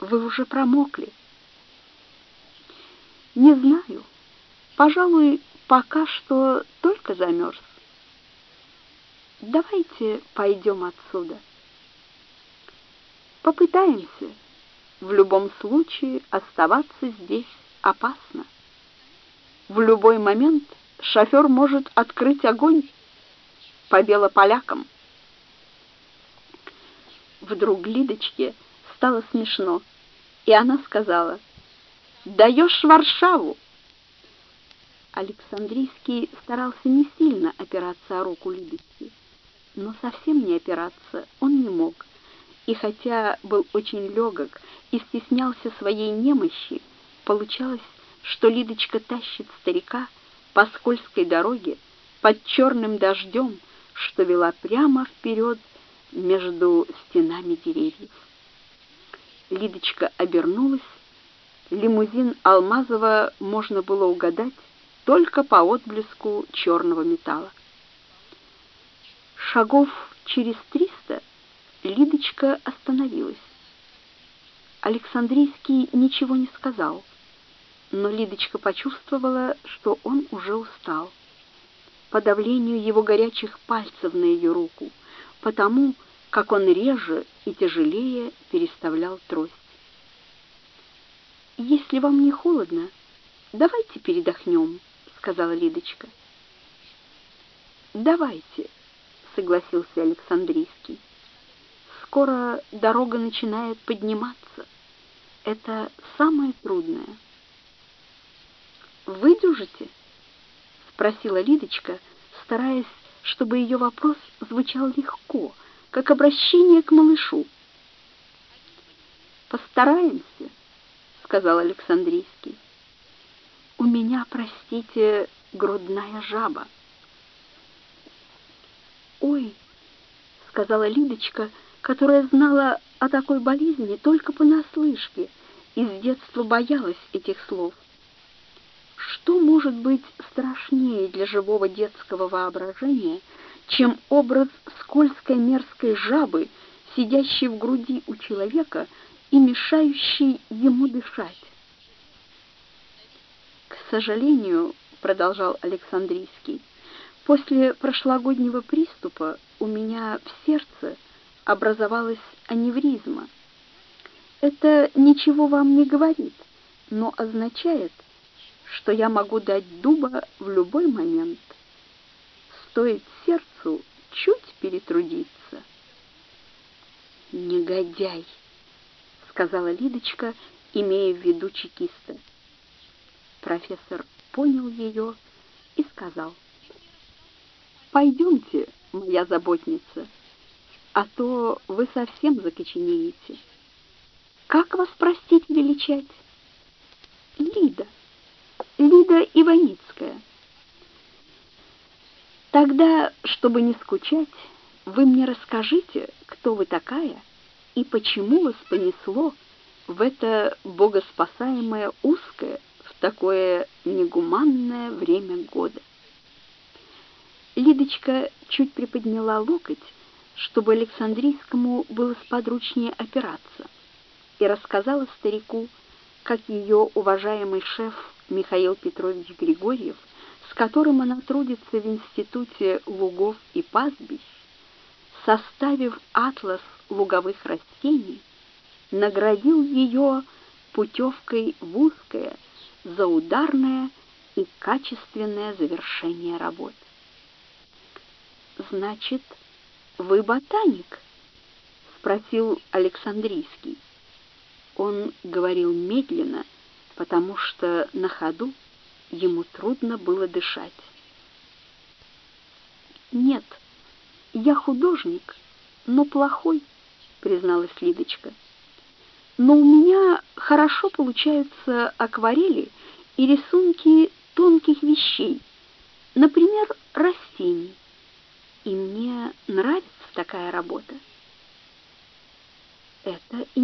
Вы уже промокли. Не знаю. Пожалуй, пока что только замерз. Давайте пойдем отсюда. Попытаемся. В любом случае оставаться здесь опасно. В любой момент шофер может открыть огонь по белополякам. Вдруг Лидочке стало смешно, и она сказала, «Даешь Варшаву!» Александрийский старался не сильно опираться о руку Лидочки, но совсем не опираться он не мог, и хотя был очень легок и стеснялся своей немощи, получалось, что Лидочка тащит старика по скользкой дороге под черным дождем, что вела прямо вперед между стенами деревьев. Лидочка обернулась. Лимузин Алмазова можно было угадать только по отблеску черного металла. Шагов через триста Лидочка остановилась. Александрийский ничего не сказал, но Лидочка почувствовала, что он уже устал. По давлению его горячих пальцев на ее руку, потому как он реже и тяжелее переставлял трость. «Если вам не холодно, давайте передохнем», — сказала Лидочка. «Давайте», — согласился Александрийский. «Скоро дорога начинает подниматься. Это самое трудное». «Выдержите?» — спросила Лидочка, стараясь, чтобы ее вопрос звучал легко, как обращение к малышу. «Постараемся», — сказал Александрийский. «У меня, простите, грудная жаба». «Ой», — сказала Лидочка, которая знала о такой болезни только понаслышке и с детства боялась этих слов. Что может быть страшнее для живого детского воображения, чем образ скользкой мерзкой жабы, сидящей в груди у человека и мешающей ему дышать. К сожалению, продолжал Александрийский, после прошлогоднего приступа у меня в сердце образовалась аневризма. Это ничего вам не говорит, но означает, что я могу дать дуба в любой момент стоит сердцу чуть перетрудиться. «Негодяй!» — сказала Лидочка, имея в виду чекиста. Профессор понял ее и сказал, «Пойдемте, моя заботница, а то вы совсем закоченеете. Как вас простить величать?» «Лида, Лида Иваницкая». Тогда, чтобы не скучать, вы мне расскажите, кто вы такая и почему вас понесло в это богоспасаемое узкое, в такое негуманное время года. Лидочка чуть приподняла локоть, чтобы Александрийскому было сподручнее опираться, и рассказала старику, как ее уважаемый шеф Михаил Петрович Григорьев – с которым она трудится в Институте лугов и пастбищ, составив атлас луговых растений, наградил ее путевкой в узкое, заударное и качественное завершение работ. «Значит, вы ботаник?» — спросил Александрийский. Он говорил медленно, потому что на ходу ему трудно было дышать. «Нет, я художник, но плохой», — призналась Лидочка. «Но у меня хорошо получаются акварели и рисунки тонких вещей, например, растений. И мне нравится такая работа». «Это